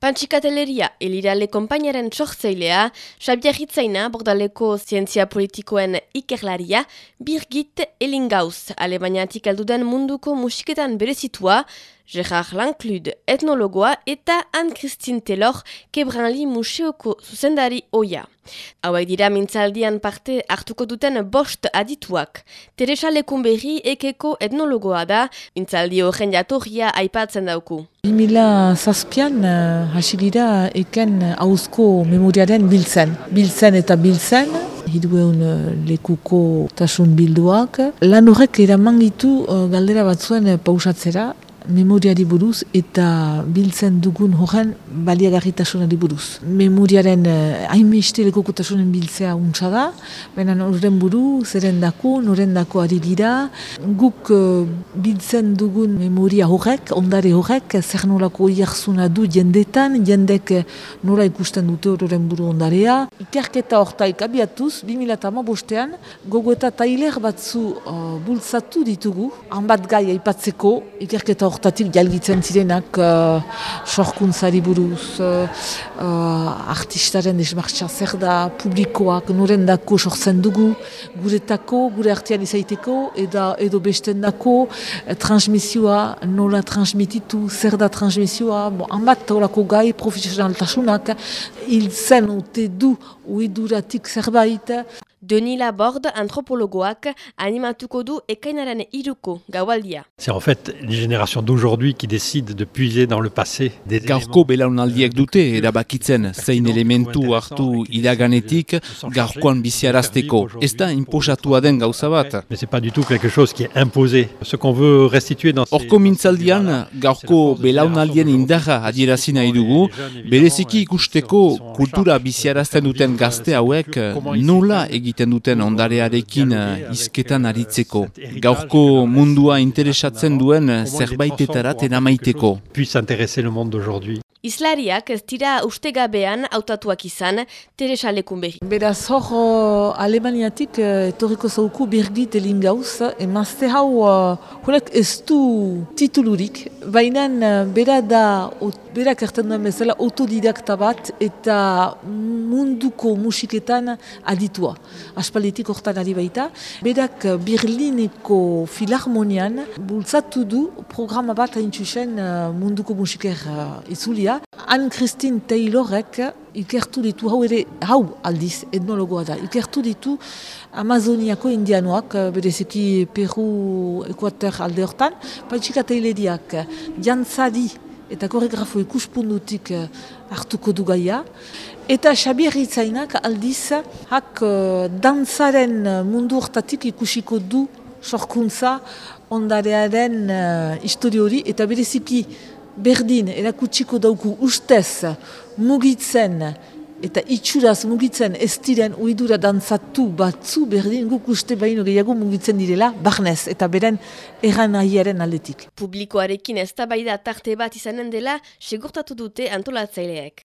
Pantxikateleria elirale kompainaren txortzeilea, Xabier Hitzaina, bordaleko zientzia politikoen ikerlaria, Birgit Elingauz, alemaniatik alduden munduko musiketan berezitua, Gerard Lanclud etnologoa eta Anne-Christine Taylor kebranli museoko zuzendari oia. Hauek dira mintzaldian parte hartuko duten bost adituak. Teresa Lekunberri ekeko etnologoa da, mintzaldi horren jatorria aipatzen dauku. 2000 zazpian uh, hasi dira eken hauzko memoriaren biltzen. Biltzen eta biltzen, hidueun uh, lekuko tasun bilduak. Lan horrek eraman ditu uh, galdera batzuen pausatzera, memoriari buruz eta biltzen dugun horren baliagarritasunari buruz. Memoriaren eh, hainbeste lekokotasunen biltzea untsa da, baina noren buru, zeren dako, noren dako ari dira. Guk eh, biltzen dugun memoria horrek, ondare horrek, zer nolako jarzuna du jendetan, jendek eh, nola ikusten dute horren buru ondarea. Ikerketa hortaik abiatuz, 2008 bostean, gogo eta tailer batzu uh, bultzatu ditugu, hanbat gai aipatzeko, ikerketa hortatik jalgitzen zirenak uh, sorkuntzari buruz, uh, uh, artistaren desmartza zer da, publikoak noren dako sortzen dugu, guretako, gure artean izaiteko, eda, edo besten dako, eh, transmisioa, nola transmititu, zer da transmisioa, bon, amat horako gai profesionaltasunak, hil zen ote du uiduratik zerbait, Denis Laborde, antropologoak, animatuko du ekainaren iruko gaualdia. C'est en fait les générations d'aujourd'hui qui décident de puiser dans le passé des Gaurko belaunaldiek dute erabakitzen zein elementu hartu iraganetik gaurkoan biziarazteko. Ez da imposatua den gauza bat. Mais c'est pas du tout quelque chose qui est imposé. Ce qu'on veut restituer dans Horko mintzaldian gaurko belaunaldien indarra adierazi nahi dugu, bereziki ikusteko kultura biziarazten duten gazte hauek nola egiten duten ondarearekin hizketan aritzeko. Gaurko mundua interesatzen duen zerbaitetarat eramaiteko. le monde d'aujourd'hui. Islariak ez dira ustegabean hautatuak izan Teresa Lekunberri. Beraz hor uh, Alemaniatik uh, etorriko zauku Birgit Elingauz, emazte hau uh, ez du titulurik, baina uh, bera da, berak erten duen bezala autodidakta bat eta munduko musiketan aditua. Aspalditik hortan ari baita. Berak uh, Berlineko Filharmonian bultzatu du programa bat hain txusen uh, munduko musiker itzulia. Anne-Christine Taylorek ikertu ditu, hau ere, hau aldiz, etnologoa da, ikertu ditu Amazoniako indianoak, bereziki Peru, Ekuater alde hortan, patxika teilediak, jantzadi eta koregrafo ikuspundutik hartuko du gaia, eta Xabier Itzainak aldiz, hak dantzaren mundu hortatik ikusiko du sorkuntza ondarearen uh, historiori eta bereziki berdin erakutsiko dauku ustez mugitzen eta itxuraz mugitzen ez diren uidura dantzatu batzu berdin guk uste baino gehiago mugitzen direla barnez eta beren erran ahiaren aldetik. Publikoarekin ez tarte bat izanen dela segurtatu dute antolatzaileek.